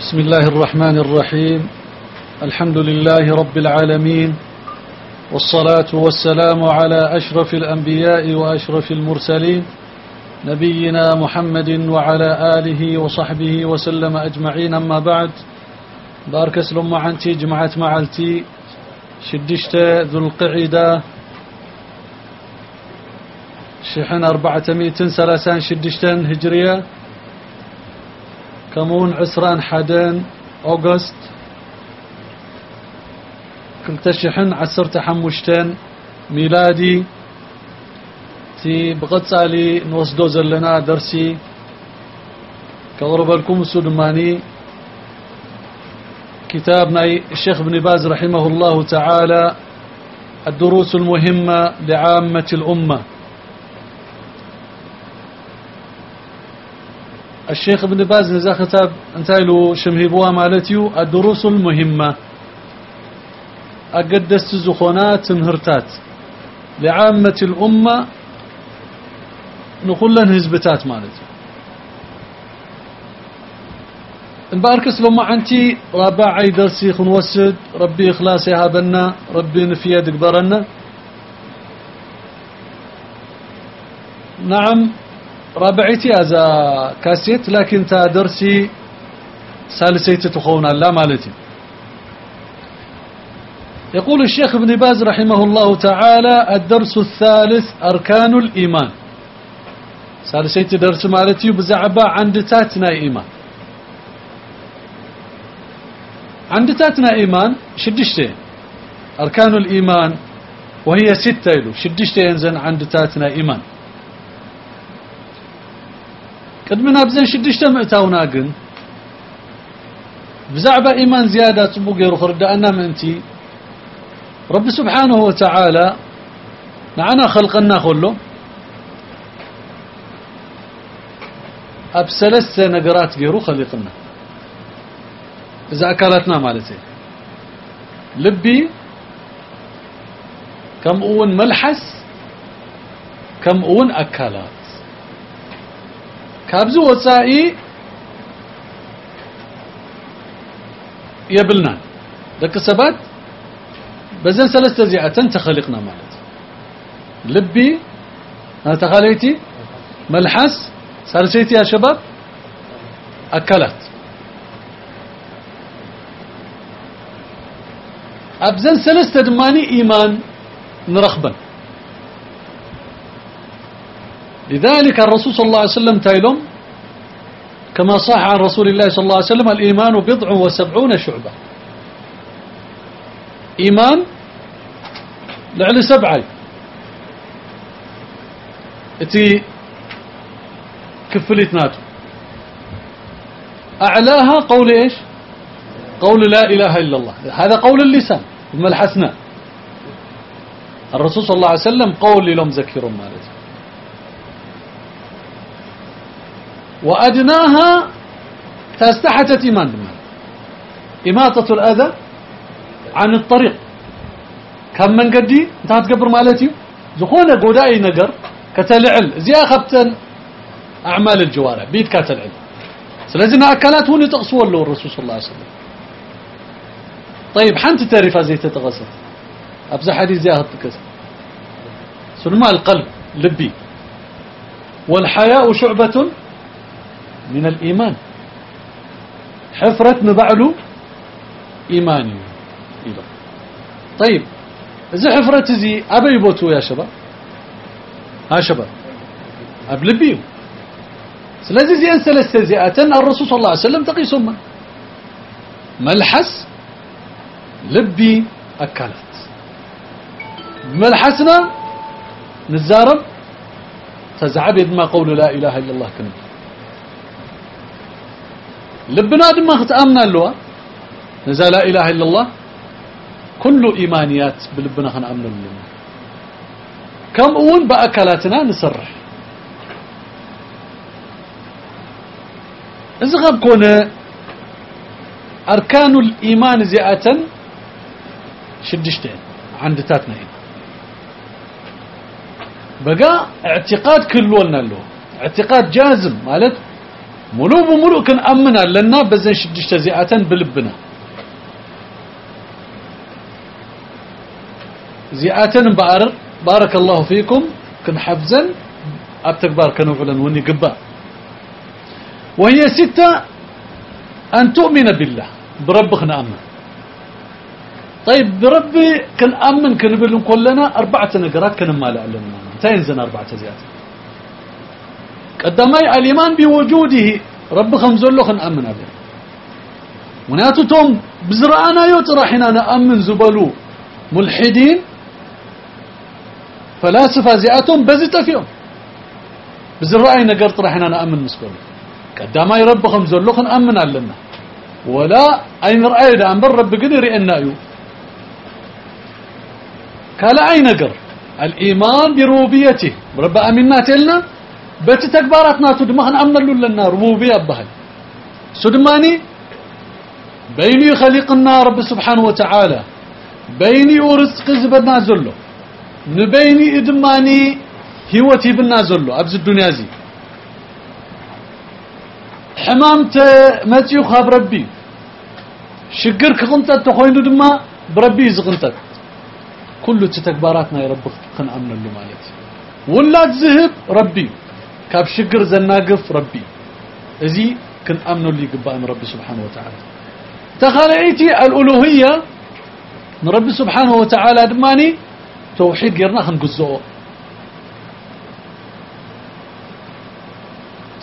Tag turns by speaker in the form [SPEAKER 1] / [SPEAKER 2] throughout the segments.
[SPEAKER 1] بسم الله الرحمن الرحيم. الحمد لله رب العالمين. والصلاة والسلام على أشرف الأنبياء وأشرف المرسلين. نبينا محمد وعلى آله وصحبه وسلم أجمعين. أما بعد بارك سلم عنتي جمعت معلتي شدشت ذو القعدة شحن أربعة مئة سلاسان شدشتن هجرية. كمون عسران حدن أوغست كنت شحن عسرت حمشتن ميلادي تي بغتصالي نوسدو زلنا درسي كغرب لكم السلماني كتابنا الشيخ ابن باز رحمه الله تعالى الدروس المهمة لعامة الأمة. الشيخ ابن باز نزا كتاب انتايلو شمهيبوا مالتيو الدروس المهمة. أقدست زخونات مهرتات لعامة الأمة نقول هزبتات مالتي نباركس لما عنتي رابع درسي خنوسد ربي إخلاصي هابنا ربي نفيا دقبرنا. نعم رابعتي هذا كاسيت لكن تا درسي سالسيت تخونا لا مالتي. يقول الشيخ ابن باز رحمه الله تعالى الدرس الثالث أركان الإيمان. سالسيت درس مالتي بزعبا عند تاتنا إيمان. عند تاتنا إيمان شدشتين أركان الإيمان وهي ستة إلو. شدشتين ينزن عند تاتنا إيمان. قدمنا بزن شدشته مئتاونا قن. بزعبة إيمان زيادة تبو غير خرد أنا منتي. رب سبحانه وتعالى نعنا خلقنا خلو. أبسلس نقرات غيرو خلقنا. إذا أكلتنا مالتي. لبي كم أون ملحس كم أون أكلات. كابز وصائي يبلنا دك سبات بزن ثلاثة زيعة تخلقنا مالت لبي أنا تخليتي ملحس سرسيتي يا شباب أكلت أبزن ثلاثة دماني إيمان نرخبا لذلك الرسول صلى الله عليه وسلم تايلم كما صح عن رسول الله صلى الله عليه وسلم الإيمان بضع وسبعون شعبة. إيمان لعل سبعة. إتي كفلت ناتو. أعلاها قول إيش؟ قول لا إله إلا الله. هذا قول اللسان ثم الحسنى الرسول صلى الله عليه وسلم قول لهم ذكرهم مالتي وأدناها تستحتت بالله. إماطة الأذى عن الطريق. كم من قدي؟ انت هتقبر مالتي؟ زخونة قدائي نقر كتلعل. زي أخبتن أعمال الجوارح. بيت كتلعل. سلازنا أكلات هوني تقصوا له الرسول صلى الله عليه وسلم. طيب حنت تعرف زي تتغسل. أبزح حديث زي أخذت سلما القلب لبي. والحياء شعبة من الإيمان. حفرة نبعلو إيماني إذا طيب إذا حفرة زي أبي بوتو يا شباب. ها شباب أبلبيو سلازي زي أن سلسة زيئة الرسول صلى الله عليه وسلم تقي سمة. ملحس لبي أكلت. ملحسنا نزارب تزعب ما قول لا إله إلا الله كنت. لبنا دما ختامنا اللوا. نزا لا إله إلا الله. كل إيمانيات بلبنا خنامن لنا كم أون بأكلاتنا نسرح. إذا غب كونه أركان الإيمان زيادة شدشتين. عند تاتنا بقى اعتقاد كله لنا له اعتقاد جازم مالت؟ بملو كن أمنا لنا بزن شدش تزيئة بلبنا. بارر بارك الله فيكم. كن حفزا أبتكبار كنوعلا وني قبا. وهي ستة أن تؤمن بالله. بربك نأمن طيب بربي كن أمن كن بلن كلنا أربعة نقرات كن ما لنا. تينزن أربعة زيادة قدمي الإيمان بوجوده. رب خمزول له أمن عليه وناتو توم بزرعنا يوت راحنا نأمن زبلو ملحدين. فلاسفة زياتهم بزت فيهم. بزرعي نقرت راحنا نأمن مسكول قدمي رب خمزول له أمن علينا ولا أين رأي ده أمر رب قدر إنا يو. كلا أي نقر الإيمان بربوبيته. رب أمنا تلنا. بت تكباراتنا تدمخن أمن لنا ربوبية بهاي سدماني بيني خلقنا رب سبحانه وتعالى بيني ورزق زبنا زلو نبيني إدماني هوتي بنا زلو أبز الدنيا زي حمامت متيو خاب ربي شقر كغنطت تخوينو دما بربي زغنطت. كل تتكباراتنا يا رب خن أمن له مالتي ولا تزهب ربي كاب شقر زناقف ربي ازي كن أمن لي قبائن ربي سبحانه وتعالى تخلعيتي الألوهية من ربي سبحانه وتعالى دماني توحيد غيرنا خنقزوه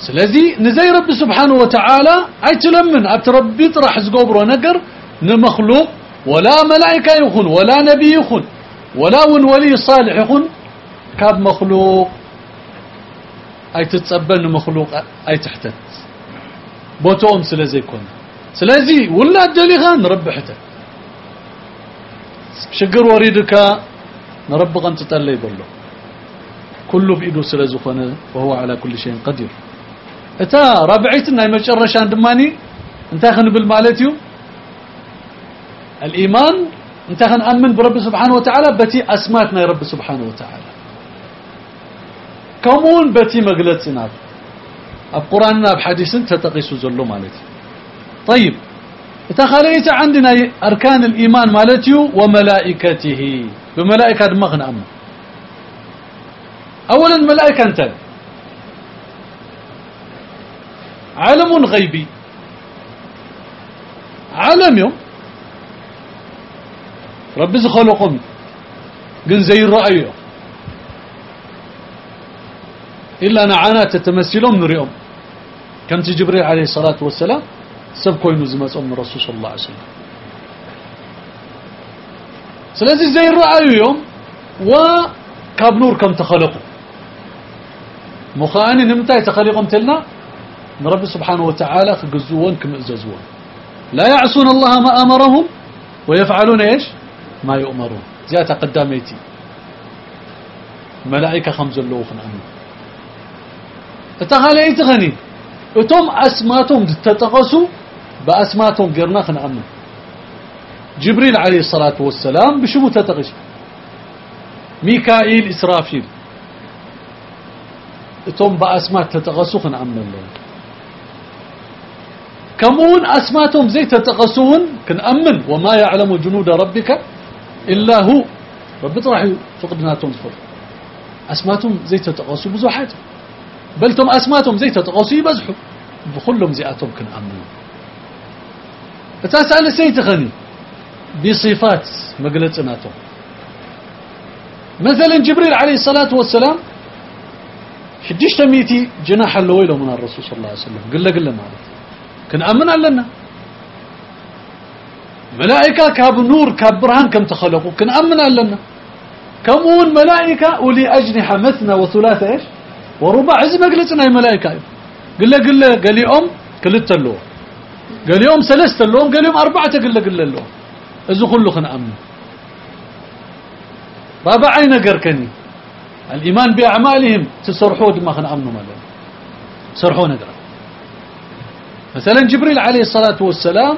[SPEAKER 1] سلازي نزي ربي سبحانه وتعالى اي تلمن ابت ربي طرح زقوبرو نقر نمخلوق ولا ملائكة يخون ولا نبي يخون ولا ون ولي صالح يخون كاب مخلوق أي تتصبل مخلوق أي تحتت بوتوم سلازي كون. سلازي ولا الدليغان نرب حتت شقر وريدك نرب غنت تطلي بلو. كله بإيده سلازخونه وهو على كل شيء قدير. أتا رابعيتنا يمشرشان دماني أنت خنبل مالتيو الإيمان أنت خنأمن برب سبحانه وتعالى بتي أسماتنا يا رب سبحانه وتعالى. كمون بتي مقلتنا بقرآننا بحديث تتقيس زلو مالتي طيب تخليت عندنا أركان الإيمان مالتيو وملائكته. بملائكة دماغنا أمن أولا ملائكة أنت. عالم غيبي. عالم يوم. رب خلقهم قن زي الرأي إلا نعانا تتمثلهم نريهم. كم جبريل عليه الصلاة والسلام؟ سبكوا ينزمت أم الرسول صلى الله عليه وسلم. سلازي زي الرأي يوم وكاب نور كم تخلقوا مخاني نمتى تخلقهم تلنا من رب سبحانه وتعالى خجزوون كم إزازوون لا يعصون الله ما أمرهم ويفعلون إيش؟ ما يؤمرون. زيادة قداميتي ملائكة خمس اللوخن أمن اتغالي ايتغني اتم أسماتهم تتقسوا بأسماتهم قرنا خن أمن جبريل عليه الصلاة والسلام بشمو تتقس ميكائيل إسرافيل اتم بأسمات تتقسوا خن أمن الله كمون أسماتهم زي تتقسون كن أمن وما يعلم جنود ربك إلا هو رب طرح فقدنا تنفر أسماتهم زي تتقسوا بزوحات تتقسوا يبزحوا بخلهم زياتهم كن أمن فتسأل سيت غني بصفات مقلتناتهم مثلا جبريل عليه الصلاة والسلام حديش تميتي جناح اللويلة من الرسول صلى الله عليه وسلم. قل له قل له مالك. كن أمن لنا؟ ملائكة كاب نور كاب برهان كم تخلقوا؟ كن أمن لنا؟ كمون ملائكة ولي أجنحة مثنى وثلاثة إيش؟ وربع عزم قلتنا يا ملائكة قل له قل له قال يوم قلت له قال يوم سلست اللهم قال يوم أربعة قل له قل له إذا كله خن أمن بابا عين قركني الإيمان بأعمالهم تسرحوا ما خن أمنوا مالا سرحوا نقرأ مثلا جبريل عليه الصلاة والسلام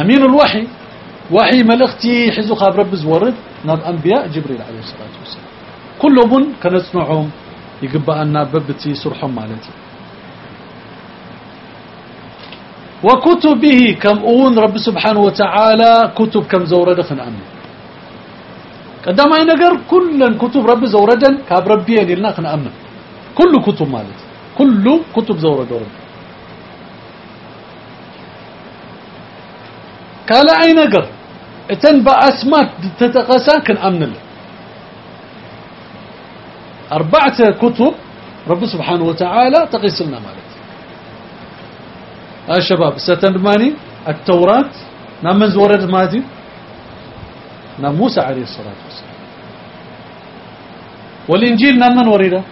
[SPEAKER 1] أمين الوحي وحي ملختي حزو خاب رب زورد ناب أنبياء جبريل عليه الصلاة والسلام كلهم كانت نوعهم يقبأ أن ببتي سرحهم مالتي. وكتبه كم أون رب سبحانه وتعالى كتب كم زورد خنأمن قدام أي نقر كل كتب رب زوردا كاب ربي لنا خنأمن كل كتب مالت. كل كتب زورد رب قال أي نقر؟ إتن بأسمات تتقسى كنأمن له. أربعة كتب رب سبحانه وتعالى تقيسلنا مالت يا شباب ستندماني التوراة نعم من زورد مادي نعم موسى عليه الصلاة والسلام. والإنجيل نعم من ورده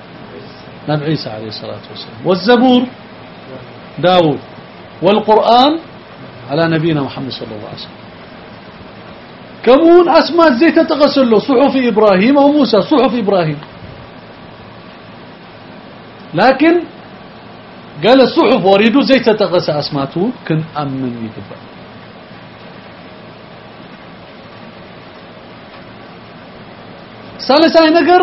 [SPEAKER 1] نعم عيسى عليه الصلاة والسلام. والزبور؟ داود. والقرآن؟ على نبينا محمد صلى الله عليه وسلم. كمون أسماء زيت تغسل له صحف إبراهيم وموسى صحف إبراهيم. لكن قال الصحف وريدو زي تتغسى أسماته كن أمن يقبل ثالثا نقر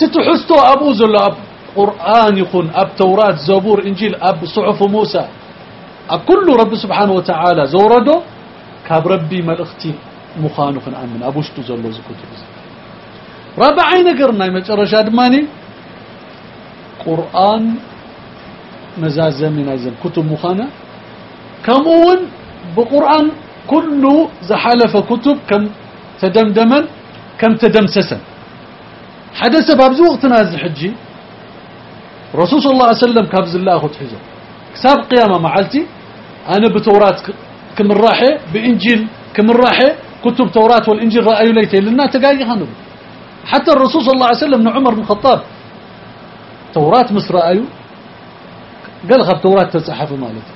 [SPEAKER 1] تتحستو أبو زل أب قرآن يكون أب توراة زبور إنجيل أب صحف موسى. أب كل رب سبحانه وتعالى زوردو كاب ربي ملختي مخانو كن أمن. أبوشتو زلو زكوتو رابعين نقرنا يمجرشاد ماني قرآن مزازة من أيزن كتب مخانة. كمون بقرآن كل زحالف كتب كم تدمدما كم تدمسسا حدث باب وقتنا هذا الحجي رسول صلى الله عليه وسلم كابز الله أخذ حزه كساب قيامة معلتي. أنا بتوراة كم الراحة بإنجيل كم الراحة كتب توراة والإنجيل رأيوا ليتي لنا خانوا حتى الرسول صلى الله عليه وسلم عمر بن الخطاب توراة مصر أيو؟ قال خب توراة تصحف مالت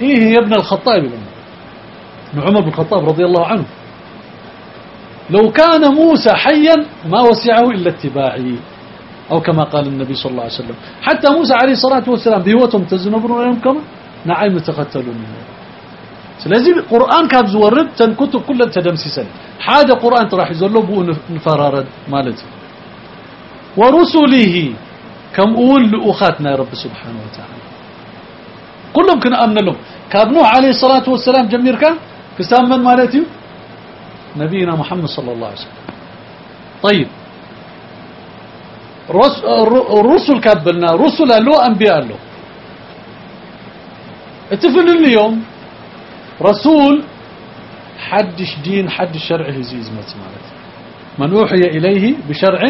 [SPEAKER 1] إيه يا ابن الخطاب ابن عمر بن الخطاب رضي الله عنه. لو كان موسى حيا ما وسعه إلا اتباعي. أو كما قال النبي صلى الله عليه وسلم. حتى موسى عليه الصلاة والسلام بهوتهم تزنبرون عليهم كما؟ نعيم تقتلون سلازي القرآن كاب زورد تن كتب كلها تدمسسا حاجة قرآن تراح يزلو بو نفرارد مالتي. ورسله. كم أول لأخاتنا يا رب سبحانه وتعالى. كلهم كنا أمن لهم. كاب نوح عليه الصلاة والسلام جمير كان؟ كسام من مالتي؟ نبينا محمد صلى الله عليه وسلم. طيب. الرسل كابلنا رسل له أنبياء له. اتفل اليوم. رسول حدش دين حدش شرع هزيز مالتي. من أوحي إليه بشرع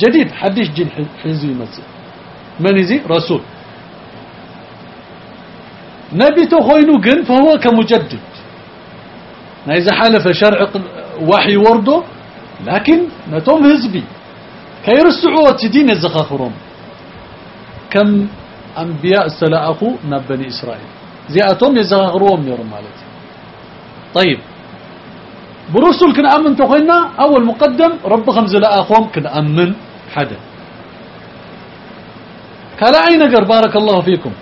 [SPEAKER 1] جديد. حدش جن حزي مسيح من يزي؟ رسول. نبي تخوينو جن فهو كمجدد. إذا حالف شرع وحي ورده لكن نتوم هزبي. كيرسعوا تدين الزخاخرهم كم أنبياء سلاأخو نبني إسرائيل. زي أتوم يزخاخرهم يرم مالتي طيب. برسل كن أمن تقولنا أول مقدم رب خمز لأخوهم كن حدا. كلا أين قر بارك الله فيكم؟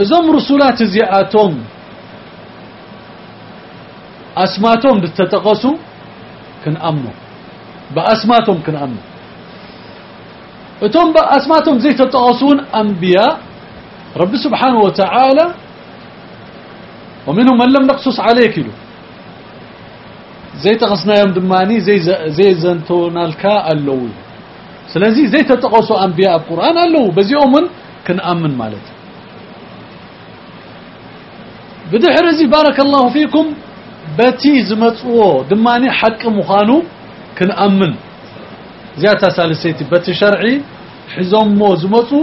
[SPEAKER 1] إذن رسولات زياتهم. أسماتهم تتقسوا كن أمنوا. بأسماتهم كن أمنوا. اتهم بأسماتهم زي تتقسون أنبياء. رب سبحانه وتعالى. ومنهم من لم نقصص عليك له زي تقصنا يوم دماني زي زي زنتونالكا اللو سلازي زي تتقصوا أنبياء القرآن اللو بزيهم كن آمن مالت. بدحر زي بارك الله فيكم. بتي زمصو دماني حق مخانو كن آمن. زياتا سالسيتي بتي شرعي. حزم مو زمصو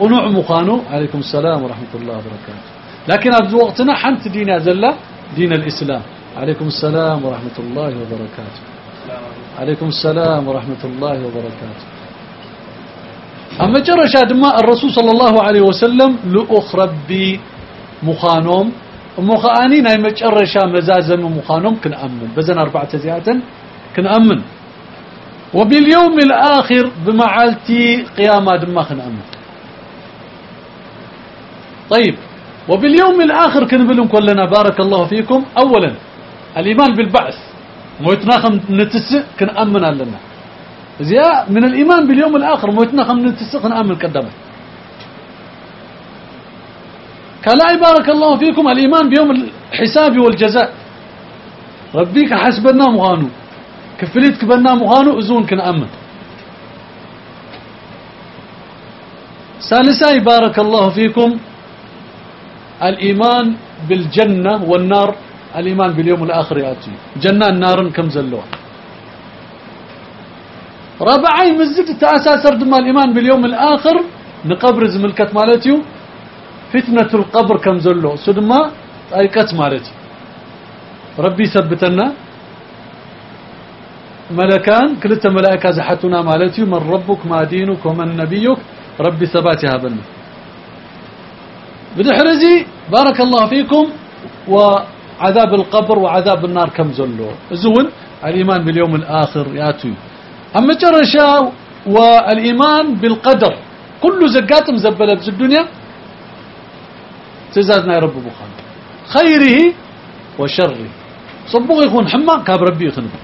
[SPEAKER 1] قنوع مخانو. عليكم السلام ورحمة الله وبركاته. لكن أبز وقتنا عليكم السلام ورحمة الله وبركاته. عليكم السلام ورحمة الله وبركاته. أما جرى شادما الرسول صلى الله عليه وسلم لأخربي مخانوم. مخانين هاي مجرى شا مزازن مخانوم كن أمن. بزن أربعة زيادة كن أمن. وباليوم الآخر بمعالتي قيامة دما كن أمن. طيب. وباليوم الآخر كنبلهم كلنا. بارك الله فيكم. أولا الإيمان بالبعث. موتنا خم نتسع كنأمن لنا زيا من الإيمان باليوم الآخر موتنا خم نتس كن أمن قدمت كلا بارك الله فيكم الإيمان بيوم الحساب والجزاء. ربيك حسبنا مغانو كفليت كبنا مغانو أزون كنأمن. ثالثا بارك الله فيكم الإيمان بالجنة والنار. الإيمان باليوم الآخر يأتي. جنة النار كم زلوها رابعي مزد تأساس دم الإيمان باليوم الآخر نقبر زملكت مالتيو فتنة القبر كم زلو سدما أيكت مالتي. ربي ثبتنا ملكان كلتا ملائكة زحتنا مالتي من ربك ما دينك ومن نبيك. ربي ثباتها بنا بدحرزي بارك الله فيكم وعذاب القبر وعذاب النار كم زلو. زون الإيمان باليوم الآخر ياتي. أما جرشا والإيمان بالقدر كل زقات مزبلة في الدنيا. تزادنا يا رب بخان خيره وشره. صبغ يكون حما كاب ربي يخنب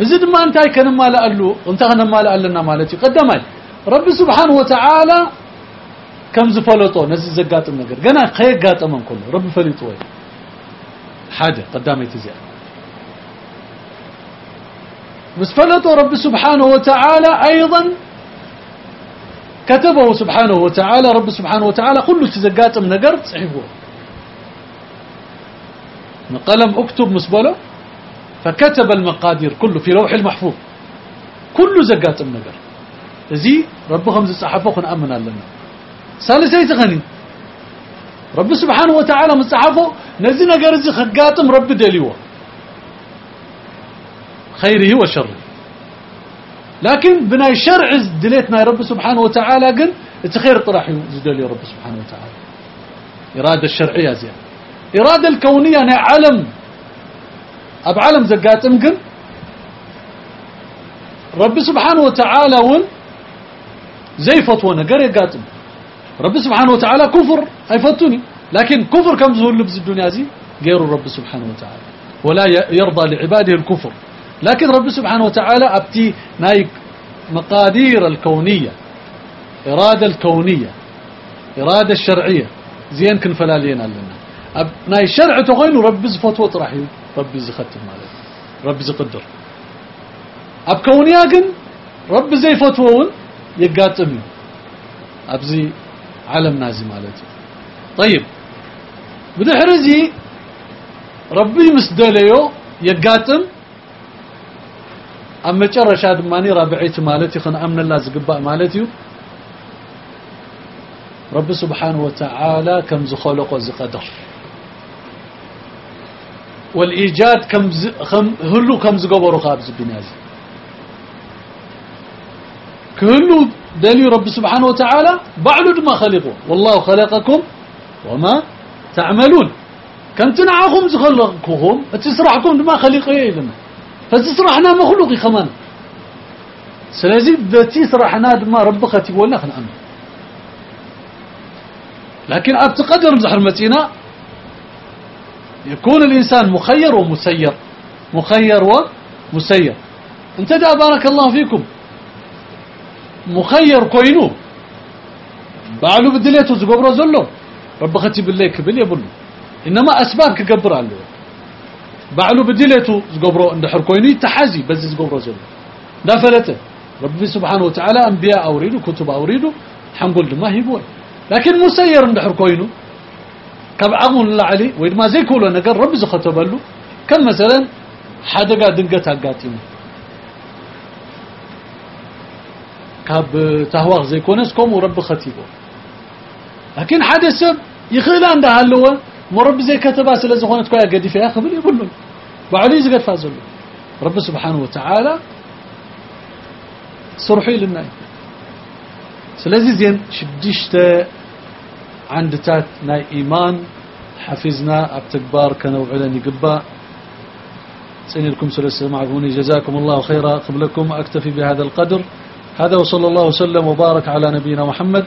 [SPEAKER 1] زد ما أنت كان ما لقلو أنت كان ما لقلنا مالتي قدماي. ربي سبحانه وتعالى كم زفلطو نزي زقات النجر قنا خير قاتمن كله. ربي فليطو حاجة قدامي تزيد بس رب سبحانه وتعالى أيضا كتبه سبحانه وتعالى رب سبحانه وتعالى كل تزقات من نقر صحيحه. قلم أكتب مسبله فكتب المقادير كله في لوح المحفوظ. كل زقات من نقر. زي رب خمس صحفه خن آمن لنا ثالثي تغني رب سبحانه وتعالى مصحفه نزي نقر خقاتم رب دليوه. خيره وشره. لكن بناي شرع دليتنا رب سبحانه وتعالى قل تخير طرح زدلي رب سبحانه وتعالى. إرادة الشرعية زين إرادة الكونية أنا علم أب علم زقاتم قل. رب سبحانه وتعالى ون زي فتونا قري قاتم رب سبحانه وتعالى كفر أي فتوني. لكن كفر كم زهور لبس الدنيا زي غير الرب سبحانه وتعالى. ولا يرضى لعباده الكفر. لكن رب سبحانه وتعالى أبتي نايك مقادير الكونية إرادة الكونية إرادة الشرعية. زين كن فلالينا لنا ناي شرع تغين رب زفتوة راحي رب زختم مالك. رب زقدر أب كونيا قن رب زي فتوون يقاتمي أبزي علم نازي مالتي طيب. بدحرزي ربي مسدليو يقاتم أما مجرش هذا ماني رابعيت مالتي خن أمن الله زقباء مالتي رب سبحانه وتعالى كم زخلق وزقدر والإيجاد كم ز... خم... هلو كم زقبرو خابز الدنيا كهلو دليل رب سبحانه وتعالى بعد ما خلقوا والله خلقكم وما تعملون. كم تنعاكم زخلقكم تسرحكم ما خلقوا لنا فتصرحنا مخلوقي كمان سلازي بتي صرحنا ما ربختي ولا خن أمن لكن أبتقدر مزحر متينا يكون الإنسان مخير ومسير. مخير ومسير. أنت بارك الله فيكم. مخير كوينو. بعلو بدليته زقبرو زلو. ربختي بالله كبل يبلو. إنما أسباب كقبر عنه بعلو بدليته زقبرو عند حركويني تحازي بس زقبرو زلو. لا فلته ربي سبحانه وتعالى أنبياء أوريدو كتب أوريدو حنقول ما هيبول لكن مسير عند حركوينو كبعضهم الله عليه وإذ ما زي كله نقر ربي زختبلو. كم مثلا حدقا دنقت هقاتينو كاب تهواغ زي كونس كوم ورب ختيبه لكن حدا سب يخيل عنده هلوه مرب زي كتبها سلازي خونت كويا قدي فيها خبل يقول بعلي زقد فازلو رب سبحانه وتعالى صرحي لنا. سلازي زين شدشت عند تات ناي إيمان. حفظنا أبتكبار كانوا علني قبا سني لكم سلسة معكوني جزاكم الله خيرا. قبلكم أكتفي بهذا القدر. هذا وصلى الله وسلم وبارك على نبينا محمد.